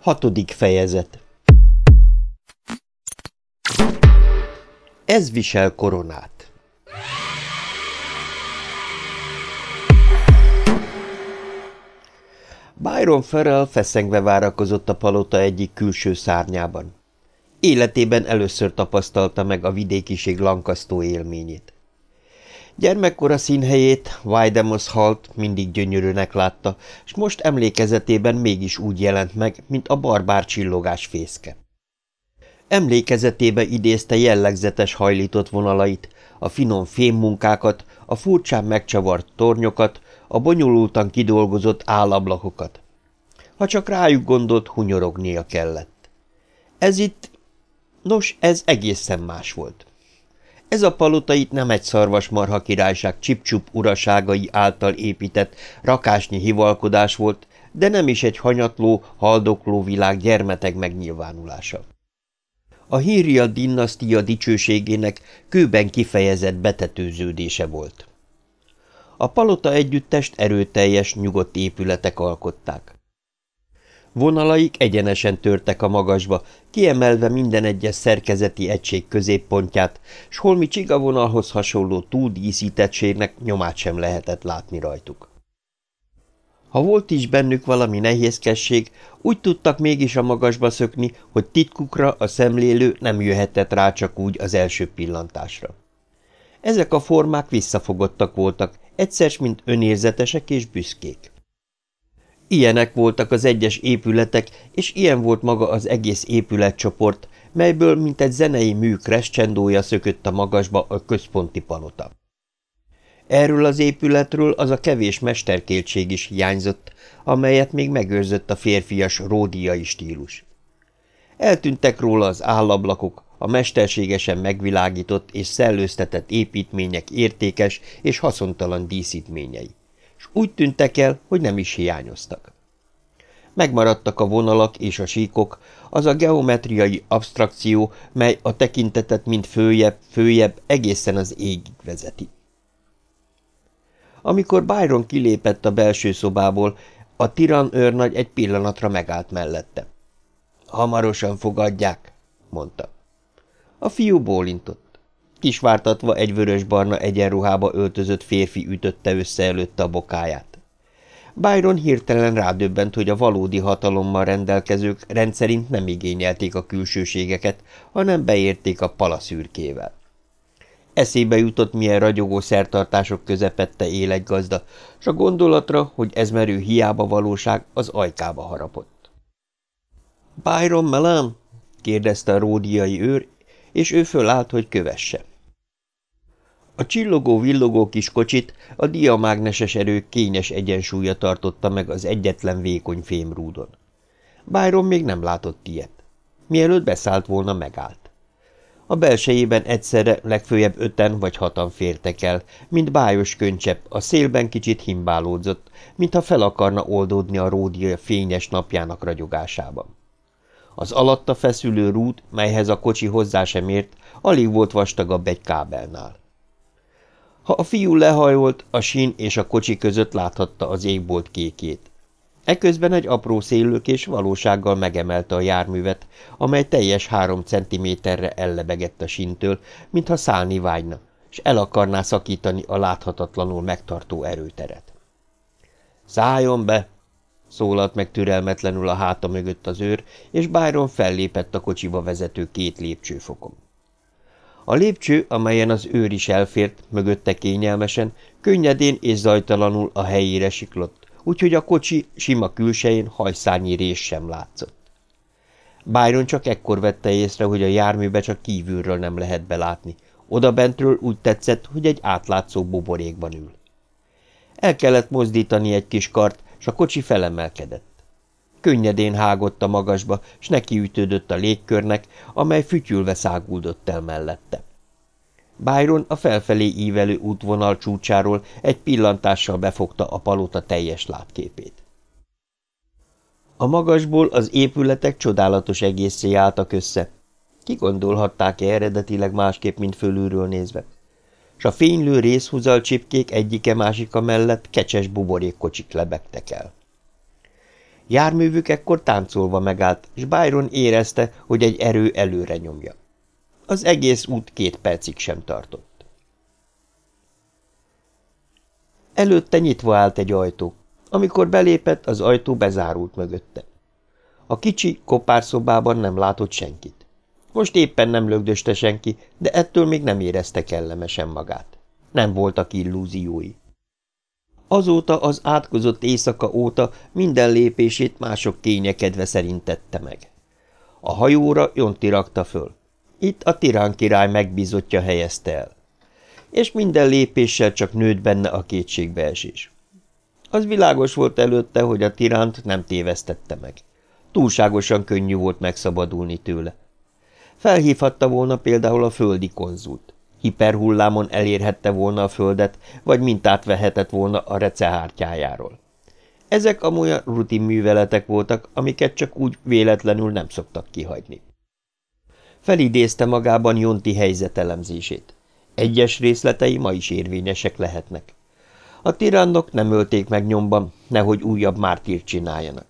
Hatodik fejezet Ez visel koronát Byron Ferrell feszengve várakozott a palota egyik külső szárnyában. Életében először tapasztalta meg a vidékiség lankasztó élményét. Gyermekkora színhelyét, Weidemoss halt mindig gyönyörűnek látta, és most emlékezetében mégis úgy jelent meg, mint a barbár csillogás fészke. Emlékezetébe idézte jellegzetes hajlított vonalait, a finom fémmunkákat, a furcsán megcsavart tornyokat, a bonyolultan kidolgozott állablakokat. Ha csak rájuk gondolt, hunyorognia kellett. Ez itt... Nos, ez egészen más volt. Ez a palota itt nem egy szarvasmarha királyság csipcsup uraságai által épített rakásnyi hivalkodás volt, de nem is egy hanyatló, haldokló világ gyermeteg megnyilvánulása. A Hírja dinasztia dicsőségének kőben kifejezett betetőződése volt. A palota együttest erőteljes, nyugodt épületek alkották. Vonalaik egyenesen törtek a magasba, kiemelve minden egyes szerkezeti egység középpontját, s holmi csigavonalhoz hasonló túldíszítettségnek nyomát sem lehetett látni rajtuk. Ha volt is bennük valami nehézkesség, úgy tudtak mégis a magasba szökni, hogy titkukra a szemlélő nem jöhetett rá csak úgy az első pillantásra. Ezek a formák visszafogottak voltak, egyszer, mint önérzetesek és büszkék. Ilyenek voltak az egyes épületek, és ilyen volt maga az egész épületcsoport, melyből mint egy zenei mű crescendója szökött a magasba a központi palota. Erről az épületről az a kevés mesterkéltség is hiányzott, amelyet még megőrzött a férfias ródiai stílus. Eltűntek róla az állablakok, a mesterségesen megvilágított és szellőztetett építmények értékes és haszontalan díszítményei és úgy tűntek el, hogy nem is hiányoztak. Megmaradtak a vonalak és a síkok, az a geometriai abstrakció, mely a tekintetet mind följebb, följebb, egészen az égig vezeti. Amikor Byron kilépett a belső szobából, a tiran őrnagy egy pillanatra megállt mellette. – Hamarosan fogadják – mondta. A fiú bólintott. Kisvártatva egy vörös-barna egyenruhába öltözött férfi ütötte össze előtte a bokáját. Byron hirtelen rádöbbent, hogy a valódi hatalommal rendelkezők rendszerint nem igényelték a külsőségeket, hanem beérték a palaszürkével. Eszébe jutott, milyen ragyogó szertartások közepette él gazda, s a gondolatra, hogy ez merő hiába valóság, az ajkába harapott. – Byron Melam? – kérdezte a ródiai őr, és ő fölállt, hogy kövesse. A csillogó-villogó kis kocsit a diamágneses erő kényes egyensúlya tartotta meg az egyetlen vékony fémrúdon. Byron még nem látott ilyet. Mielőtt beszállt volna, megállt. A belsejében egyszerre legfőjebb öten vagy hatan fértek el, mint bájos könycsepp, a szélben kicsit himbálódzott, mintha fel akarna oldódni a ródia fényes napjának ragyogásában. Az alatta feszülő rút, melyhez a kocsi hozzá sem ért, alig volt vastagabb egy kábelnál. Ha a fiú lehajolt, a sín és a kocsi között láthatta az égbolt kékét. Eközben egy apró szélőkés valósággal megemelte a járművet, amely teljes három centiméterre ellebegett a sintől, mintha szállni vágyna, és el akarná szakítani a láthatatlanul megtartó erőteret. – Szálljon be! – szólalt meg türelmetlenül a háta mögött az őr, és Byron fellépett a kocsiba vezető két lépcsőfokon. A lépcső, amelyen az őr is elfért, mögötte kényelmesen, könnyedén és zajtalanul a helyére siklott, úgyhogy a kocsi sima külsején hajszányi rés sem látszott. Byron csak ekkor vette észre, hogy a járműbe csak kívülről nem lehet belátni. Oda bentről úgy tetszett, hogy egy átlátszó buborékban ül. El kellett mozdítani egy kis kart, s a kocsi felemelkedett. Könnyedén hágott a magasba, s nekiütődött a légkörnek, amely fütyülve száguldott el mellette. Byron a felfelé ívelő útvonal csúcsáról egy pillantással befogta a palota teljes látképét. A magasból az épületek csodálatos egészé álltak össze. Ki gondolhatták-e eredetileg másképp, mint fölülről nézve? S a fénylő részhúzal csipkék egyike másika mellett kecses buborékkocsik lebegtek el. Járművük ekkor táncolva megállt, és Byron érezte, hogy egy erő előre nyomja. Az egész út két percig sem tartott. Előtte nyitva állt egy ajtó. Amikor belépett, az ajtó bezárult mögötte. A kicsi, kopárszobában nem látott senkit. Most éppen nem lögdöste senki, de ettől még nem érezte kellemesen magát. Nem voltak illúziói. Azóta az átkozott éjszaka óta minden lépését mások kényekedve szerint tette meg. A hajóra Jonti rakta föl. Itt a tirán király megbízottja helyezte el. És minden lépéssel csak nőtt benne a kétségbeesés. Az világos volt előtte, hogy a tiránt nem tévesztette meg. Túlságosan könnyű volt megszabadulni tőle. Felhívhatta volna például a földi konzult. Hiperhullámon elérhette volna a földet, vagy mintát vehetett volna a recehártyájáról. Ezek amolyan rutin műveletek voltak, amiket csak úgy véletlenül nem szoktak kihagyni. Felidézte magában Jonti helyzetelemzését. Egyes részletei ma is érvényesek lehetnek. A tirannok nem ölték meg nyomban, nehogy újabb mártírt csináljanak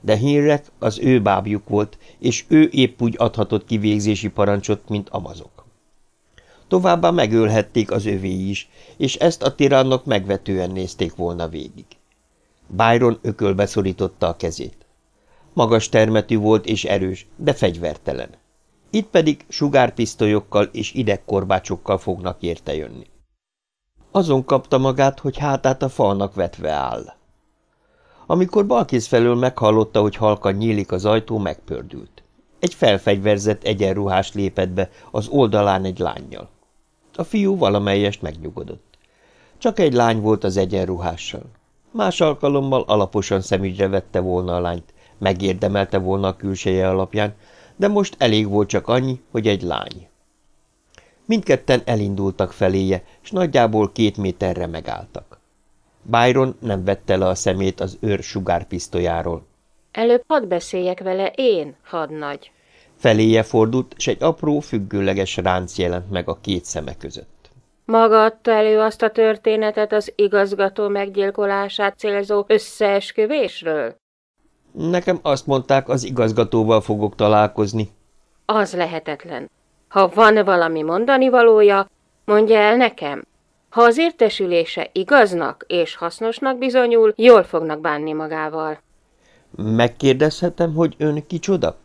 de Hinrek az ő bábjuk volt, és ő épp úgy adhatott kivégzési parancsot, mint amazok. Továbbá megölhették az övé is, és ezt a tirannok megvetően nézték volna végig. Byron ökölbe szorította a kezét. Magas termetű volt és erős, de fegyvertelen. Itt pedig sugárpisztolyokkal és idegkorbácsokkal fognak érte jönni. Azon kapta magát, hogy hátát a falnak vetve áll. Amikor balkész felől meghallotta, hogy halkan nyílik az ajtó, megpördült. Egy felfegyverzett egyenruhás lépett be, az oldalán egy lányjal. A fiú valamelyest megnyugodott. Csak egy lány volt az egyenruhással. Más alkalommal alaposan szemügyre vette volna a lányt, megérdemelte volna a külseje alapján, de most elég volt csak annyi, hogy egy lány. Mindketten elindultak feléje, s nagyjából két méterre megálltak. Byron nem vette le a szemét az őr sugárpisztolyáról. Előbb hadd beszéljek vele én, hadnagy. Feléje fordult, s egy apró, függőleges ránc jelent meg a két szeme között. Maga adta elő azt a történetet az igazgató meggyilkolását célzó összeesküvésről? Nekem azt mondták, az igazgatóval fogok találkozni. Az lehetetlen. Ha van valami mondani valója, mondja el nekem. Ha az értesülése igaznak és hasznosnak bizonyul, jól fognak bánni magával. Megkérdezhetem, hogy ön kicsoda?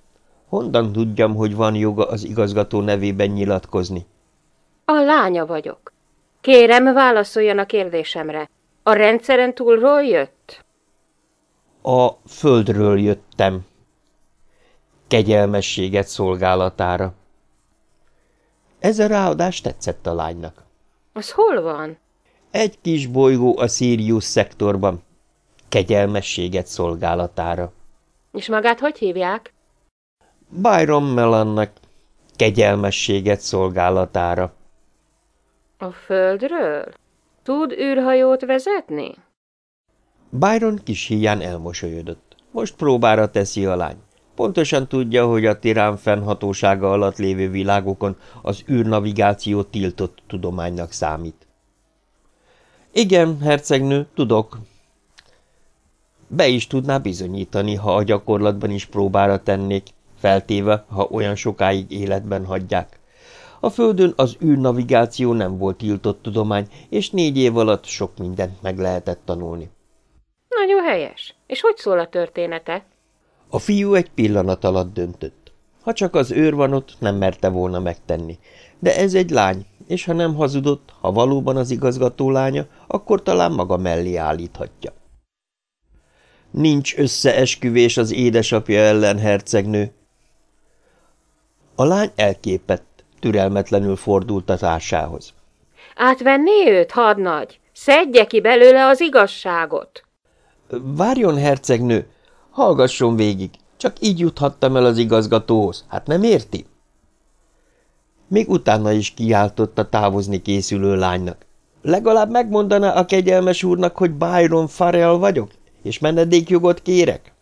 Honnan tudjam, hogy van joga az igazgató nevében nyilatkozni? A lánya vagyok. Kérem, válaszoljon a kérdésemre. A rendszeren túlról jött? A földről jöttem. Kegyelmességet szolgálatára. Ez a ráadás tetszett a lánynak. Az hol van? Egy kis bolygó a Sirius szektorban. Kegyelmességet szolgálatára. És magát hogy hívják? Byron Melannak kegyelmességet szolgálatára. A földről? Tud űrhajót vezetni? Byron kis híján elmosolyodott. Most próbára teszi a lány. Pontosan tudja, hogy a tirán fennhatósága alatt lévő világokon az űrnavigáció tiltott tudománynak számít. Igen, hercegnő, tudok. Be is tudná bizonyítani, ha a gyakorlatban is próbára tennék, feltéve, ha olyan sokáig életben hagyják. A Földön az űrnavigáció nem volt tiltott tudomány, és négy év alatt sok mindent meg lehetett tanulni. Nagyon helyes. És hogy szól a története? A fiú egy pillanat alatt döntött. Ha csak az őr van ott, nem merte volna megtenni. De ez egy lány, és ha nem hazudott, ha valóban az igazgató lánya, akkor talán maga mellé állíthatja. Nincs összeesküvés az édesapja ellen, hercegnő. A lány elképett, türelmetlenül fordult a társához. Átvenné őt, hadnagy? Szedje ki belőle az igazságot! Várjon, hercegnő, Hallgasson végig, csak így juthattam el az igazgatóhoz, hát nem érti? Még utána is kiáltott a távozni készülő lánynak. Legalább megmondaná a kegyelmes úrnak, hogy Byron Farrell vagyok, és menedékjogot kérek?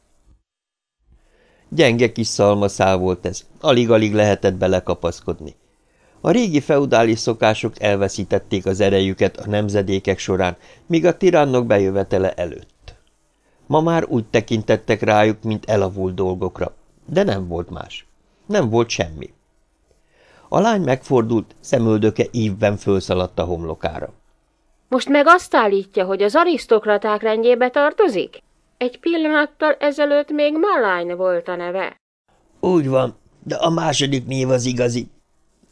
Gyenge kis szalmaszál volt ez, alig-alig lehetett belekapaszkodni. A régi feudális szokások elveszítették az erejüket a nemzedékek során, míg a tirannok bejövetele előtt. Ma már úgy tekintettek rájuk, mint elavult dolgokra, de nem volt más. Nem volt semmi. A lány megfordult, szemöldöke ívben fölszaladt a homlokára. Most meg azt állítja, hogy az arisztokraták rendjébe tartozik? Egy pillanattal ezelőtt még Malány volt a neve. Úgy van, de a második név az igazi,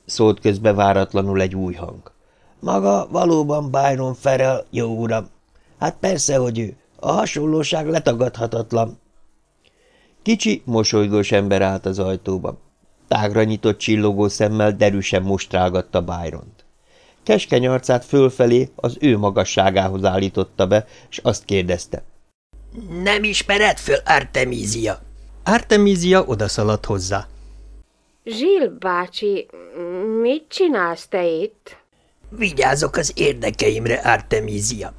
szólt közbe váratlanul egy új hang. Maga valóban Byron Ferrell, jó uram. Hát persze, hogy ő. A hasonlóság letagadhatatlan. Kicsi, mosolygós ember állt az ajtóban. Tágra nyitott csillogó szemmel derűsen mostrálgatta Byront. Keskeny arcát fölfelé az ő magasságához állította be, és azt kérdezte. – Nem ismered föl Artemisia? Artemisia odaszaladt hozzá. – Zsil bácsi, mit csinálsz te itt? – Vigyázok az érdekeimre, Artemisia.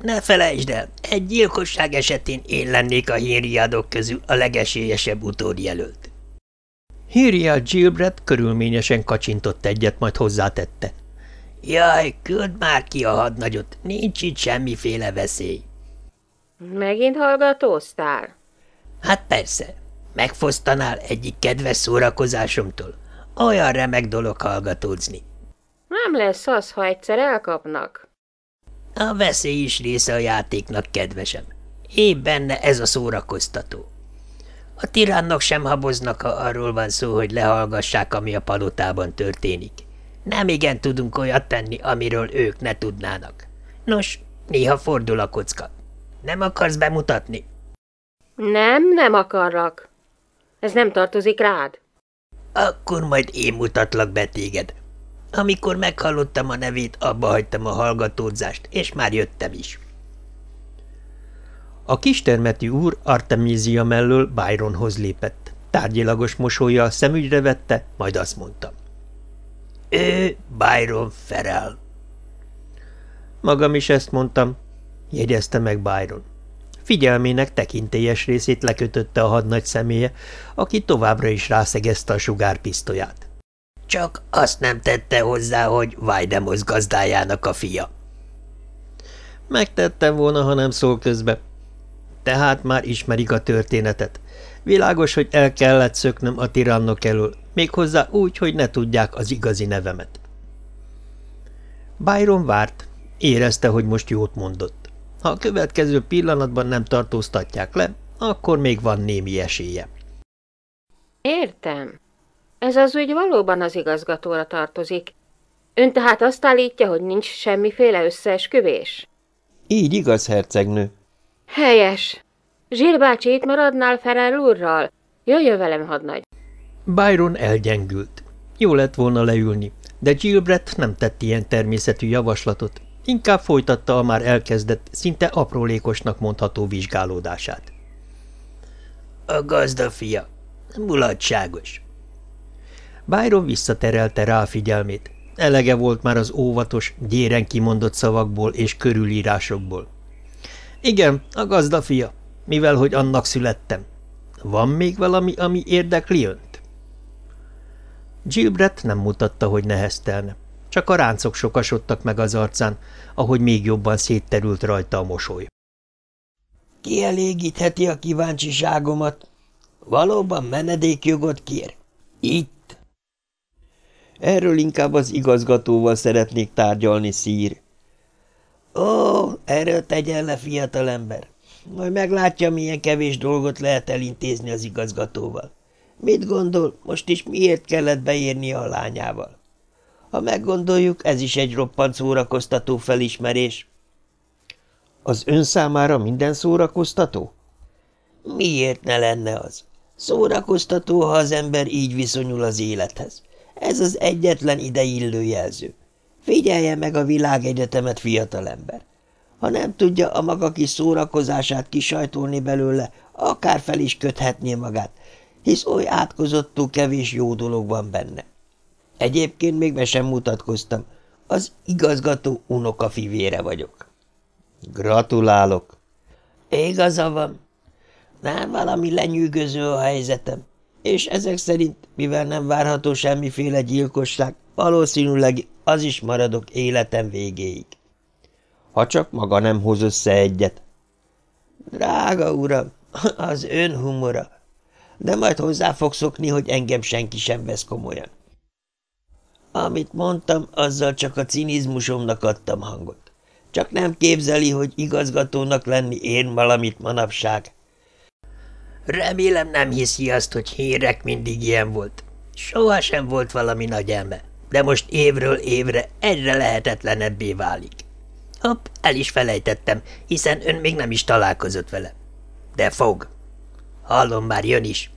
Ne felejtsd el, egy gyilkosság esetén én lennék a hírjádok közül a legesélyesebb utódjelölt. Hírjad Gilbert körülményesen kacsintott egyet, majd hozzátette. Jaj, küld már ki a hadnagyot, nincs itt semmiféle veszély. Megint hallgatóztál? Hát persze, megfosztanál egyik kedves szórakozásomtól. Olyan remek dolog hallgatózni. Nem lesz az, ha egyszer elkapnak. A veszély is része a játéknak, kedvesem. Épp benne ez a szórakoztató. A tiránnak sem haboznak, ha arról van szó, hogy lehallgassák, ami a palotában történik. Nem igen tudunk olyat tenni, amiről ők ne tudnának. Nos, néha fordul a kocka. Nem akarsz bemutatni? Nem, nem akarlak. Ez nem tartozik rád. Akkor majd én mutatlak be téged. Amikor meghallottam a nevét, abba hagytam a hallgatódzást, és már jöttem is. A kistermeti úr Artemisia mellől Byronhoz lépett. Tárgyilagos mosolya szemügyre vette, majd azt mondta. Ő Byron Ferel. Magam is ezt mondtam, jegyezte meg Byron. Figyelmének tekintélyes részét lekötötte a hadnagy személye, aki továbbra is rászegezte a sugárpisztolyát. Csak azt nem tette hozzá, hogy Vajdemosz gazdájának a fia. Megtettem volna, ha nem szól közbe. Tehát már ismerik a történetet. Világos, hogy el kellett szöknöm a tirannok elől, méghozzá úgy, hogy ne tudják az igazi nevemet. Byron várt, érezte, hogy most jót mondott. Ha a következő pillanatban nem tartóztatják le, akkor még van némi esélye. Értem. Ez az ügy valóban az igazgatóra tartozik. Ön tehát azt állítja, hogy nincs semmiféle összeesküvés? Így igaz, hercegnő. Helyes. Zsil bácsi, itt maradnál Ferel úrral? Jöjjön velem, hadnagy. Byron elgyengült. Jó lett volna leülni, de Gilbert nem tett ilyen természetű javaslatot, inkább folytatta a már elkezdett, szinte aprólékosnak mondható vizsgálódását. A gazda fia, mulatságos. Byron visszaterelte rá a figyelmét. Elege volt már az óvatos, gyéren kimondott szavakból és körülírásokból. Igen, a gazda fia, mivel hogy annak születtem. Van még valami, ami érdekli önt? Gilbert nem mutatta, hogy neheztelne. Csak a ráncok sokasodtak meg az arcán, ahogy még jobban szétterült rajta a mosoly. Kielégítheti a kíváncsiságomat. Valóban menedékjogot kér? Itt? Erről inkább az igazgatóval szeretnék tárgyalni, szír. Ó, erről tegyen le, fiatalember. Majd meglátja, milyen kevés dolgot lehet elintézni az igazgatóval. Mit gondol, most is miért kellett beírni a lányával? Ha meggondoljuk, ez is egy roppant szórakoztató felismerés. Az ön számára minden szórakoztató? Miért ne lenne az? Szórakoztató, ha az ember így viszonyul az élethez. Ez az egyetlen ideillő jelző. Figyelje meg a világegyetemet, fiatalember. Ha nem tudja a maga kis szórakozását kisajtolni belőle, akár fel is köthetné magát, hisz oly átkozottú kevés jó dolog van benne. Egyébként még be sem mutatkoztam, az igazgató unoka fivére vagyok. Gratulálok! Igaza van. Nem valami lenyűgöző a helyzetem, és ezek szerint, mivel nem várható semmiféle gyilkosság, valószínűleg az is maradok életem végéig. Ha csak maga nem hoz össze egyet. Drága uram, az ön humora. De majd hozzá fog szokni, hogy engem senki sem vesz komolyan. Amit mondtam, azzal csak a cinizmusomnak adtam hangot. Csak nem képzeli, hogy igazgatónak lenni én valamit manapság. Remélem nem hiszi azt, hogy hírek mindig ilyen volt. Soha sem volt valami nagy elme, de most évről évre egyre lehetetlenebbé válik. Hopp, el is felejtettem, hiszen ön még nem is találkozott vele. De fog. Hallom, már jön is.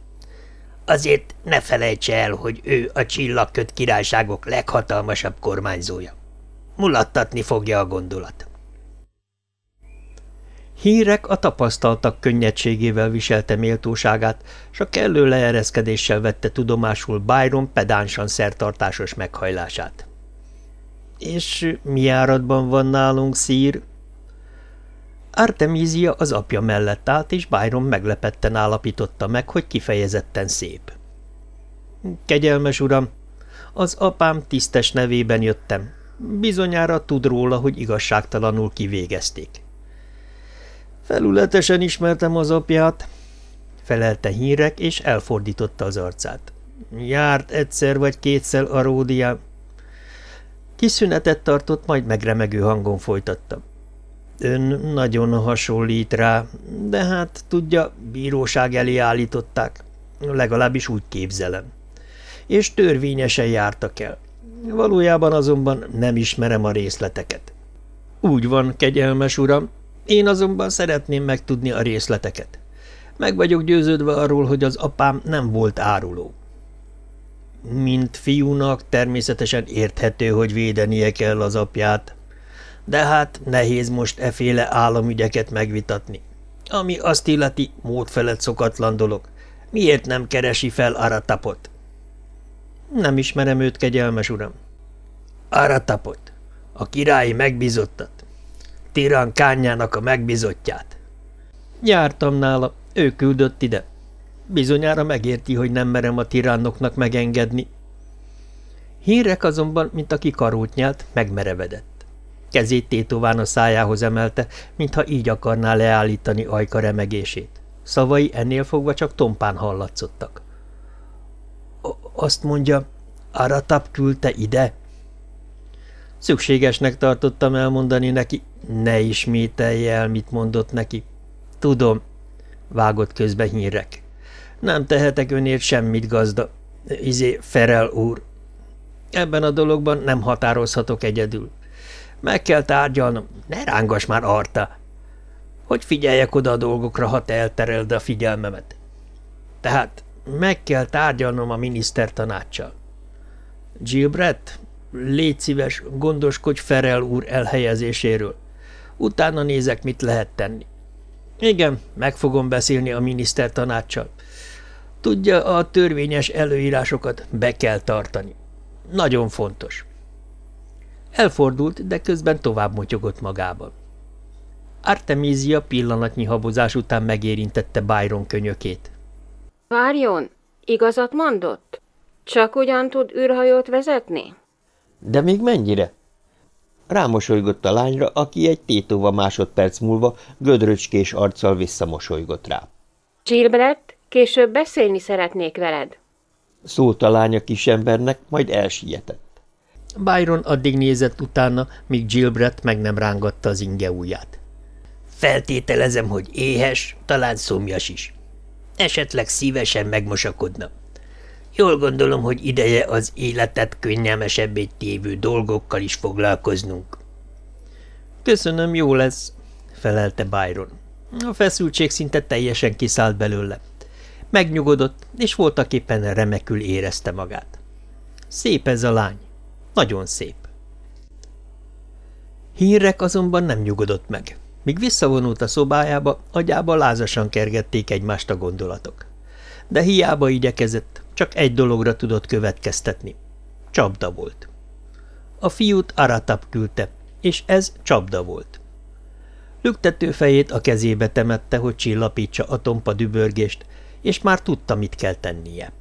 Azért ne felejtse el, hogy ő a csillagköt királyságok leghatalmasabb kormányzója. Mulattatni fogja a gondolat. Hírek a tapasztaltak könnyedségével viselte méltóságát, s a kellő leereszkedéssel vette tudomásul Byron pedánsan szertartásos meghajlását. – És mi áradban van nálunk, szír? Artemisia az apja mellett állt, és Byron meglepetten állapította meg, hogy kifejezetten szép. – Kegyelmes uram, az apám tisztes nevében jöttem. Bizonyára tud róla, hogy igazságtalanul kivégezték. – Felületesen ismertem az apját, felelte hírek, és elfordította az arcát. Járt egyszer vagy kétszer a ródián. Kis szünetet tartott, majd megremegő hangon folytatta. Ön nagyon hasonlít rá, de hát, tudja, bíróság elé állították. Legalábbis úgy képzelem. És törvényesen jártak el. Valójában azonban nem ismerem a részleteket. Úgy van, kegyelmes uram, én azonban szeretném megtudni a részleteket. Meg vagyok győződve arról, hogy az apám nem volt áruló. Mint fiúnak természetesen érthető, hogy védenie kell az apját, de hát nehéz most eféle államügyeket megvitatni. Ami azt illeti, mód felett szokatlan dolog. Miért nem keresi fel Aratapot? Nem ismerem őt, kegyelmes uram. Aratapot, a királyi megbízottat. Tirán kányának a megbizottját. Jártam nála, ő küldött ide. Bizonyára megérti, hogy nem merem a tiránoknak megengedni. Hírek azonban, mint aki karót nyelt, megmerevedett. Kezét tétován a szájához emelte, mintha így akarná leállítani ajka remegését. Szavai ennél fogva csak tompán hallatszottak. – Azt mondja, Aratap küldte ide? Szükségesnek tartottam elmondani neki, ne ismételje el, mit mondott neki. Tudom, vágott közbe hírek. Nem tehetek önért semmit, gazda. Izé, Ferel úr. Ebben a dologban nem határozhatok egyedül. Meg kell tárgyalnom. Ne rángas már, Arta. Hogy figyeljek oda a dolgokra, ha te eltereld a figyelmemet. Tehát meg kell tárgyalnom a miniszter tanácssal. Gilbreth, légy szíves, gondoskodj Ferel úr elhelyezéséről. Utána nézek, mit lehet tenni. Igen, meg fogom beszélni a miniszter tanácssal. Tudja, a törvényes előírásokat be kell tartani. Nagyon fontos. Elfordult, de közben tovább motyogott magában. Artemisia pillanatnyi habozás után megérintette Byron könyökét. Várjon, igazat mondott? Csak ugyan tud űrhajót vezetni? De még mennyire? Rámosolygott a lányra, aki egy tétova másodperc múlva gödröcskés arccal visszamosolygott rá. Gilbert, később beszélni szeretnék veled. Szólt a lánya kisembernek, majd elsietett. Byron addig nézett utána, míg Gilbert meg nem rángatta az inge ujját. Feltételezem, hogy éhes, talán szomjas is. Esetleg szívesen megmosakodna. Jól gondolom, hogy ideje az életet könnyelmesebbé tévő dolgokkal is foglalkoznunk. Köszönöm, jó lesz, felelte Byron. A feszültség szinte teljesen kiszállt belőle. Megnyugodott, és voltak éppen remekül érezte magát. Szép ez a lány. Nagyon szép. Hírek azonban nem nyugodott meg. Míg visszavonult a szobájába, agyába lázasan kergették egymást a gondolatok. De hiába igyekezett, csak egy dologra tudott következtetni. Csapda volt. A fiút Aratap küldte, és ez csapda volt. Lüktető fejét a kezébe temette, hogy csillapítsa a tompa dübörgést, és már tudta, mit kell tennie.